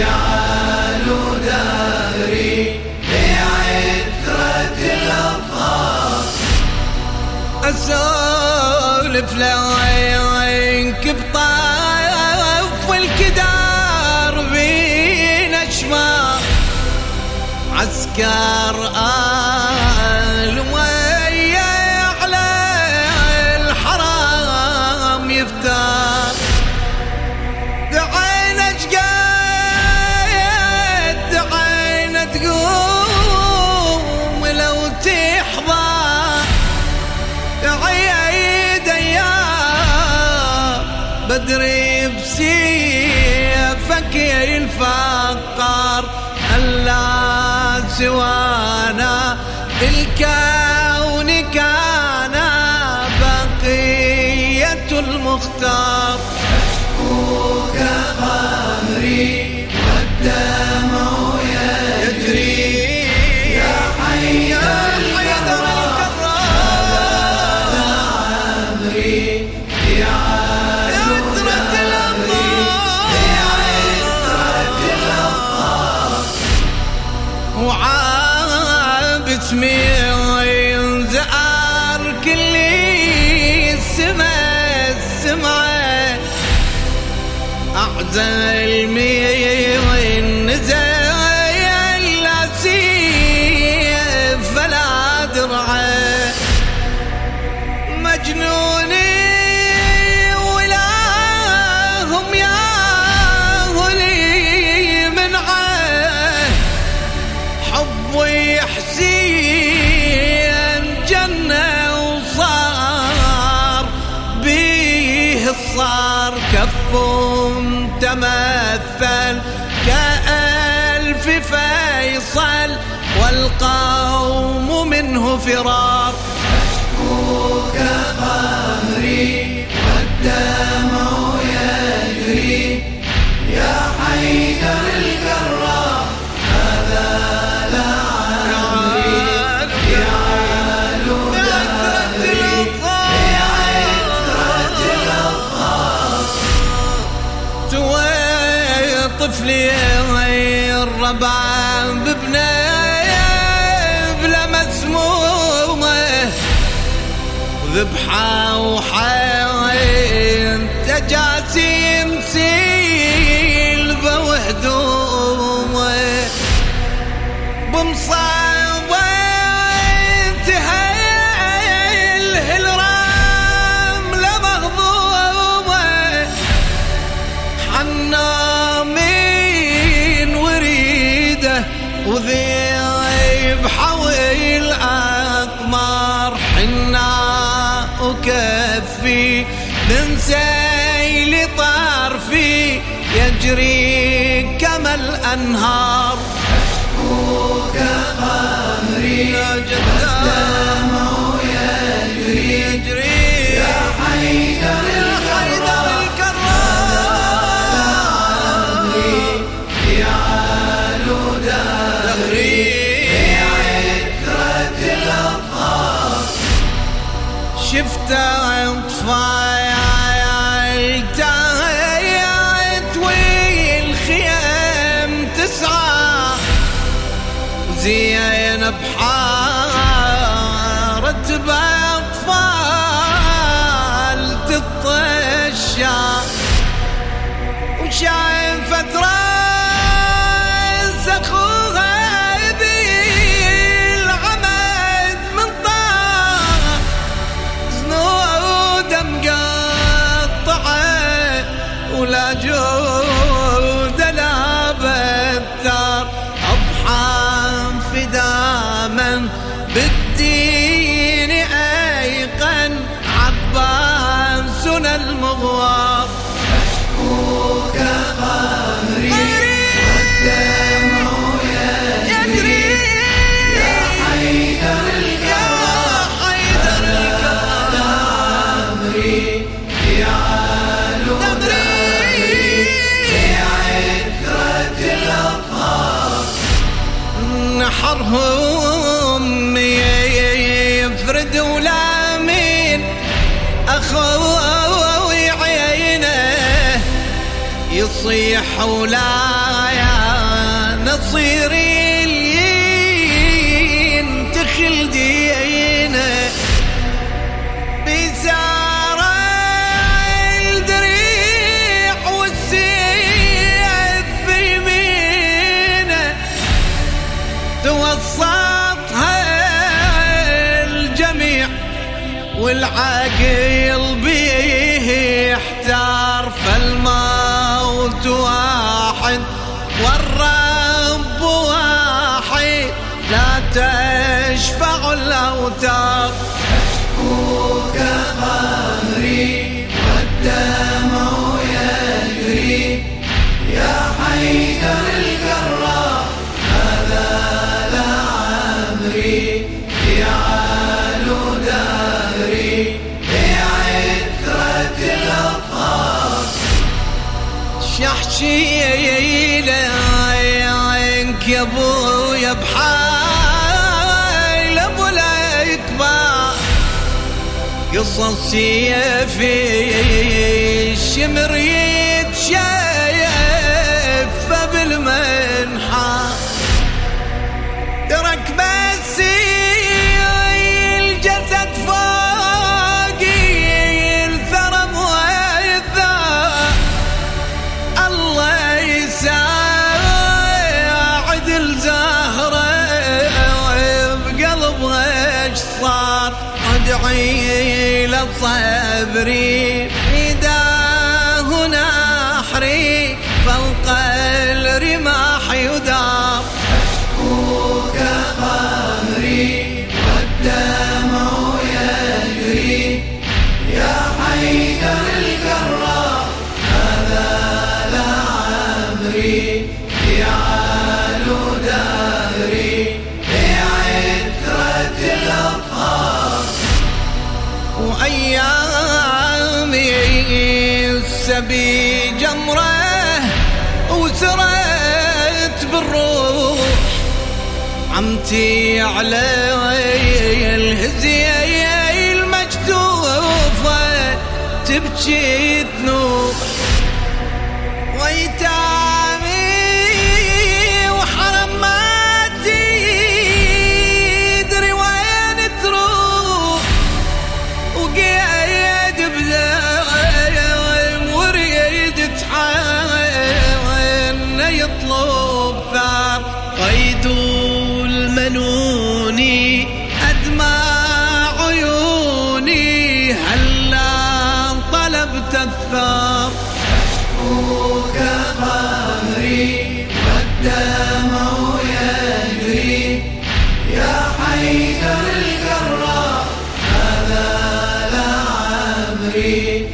يعلو دهري بعترة الأبطال أسولف لوينك بطاف الكدار بين أشمار عسكر آل ويا على الحرام يفتر. بدري بسيفك ينفقر الا سوانا بالكون كان بقية المختار. فوق قهري من زار كل السما السمعة أعزل من كفهم تمثل كألف فيصل والقوم منه فرار. فوق قهري والدمع يجري. يا حيدر الربع ببنى بلا مسمومه ذبحة وحين تجاسيم سيلبة وهدومه من سيل طرفي يجري كما الأنهار. فوق قهري يا جدام يجري يجري يا حيدر يا حيدر الكرار يعلو دهري شفت زين بحارة بأطفال تطشى وشايفت راس يصيح ولا يا نصير اليين تخل دينه بسارة الدريع والسيف بيمينه توسطها الجميع والعقل بيه تشفع الاوتار أشكوك قهري والدمع يجري يا حيدر الكرار هذا لعمري يعال دهري بعترة الأطهار شحشي عينك يا ابويا بحال قصص سيفي الشمر يتشايف بالمنحى ترك لصبري إذا نحري فوق الرماح يدار. أشكوك قهري والدمع يجري. يا حيدر الكرار هذا لعمري السبي جمرة وسرت بالروح. عمتي على الهزية المكتوفة تبكي قهري والدمع يجري. يا حيدر الكرار هذا لعمري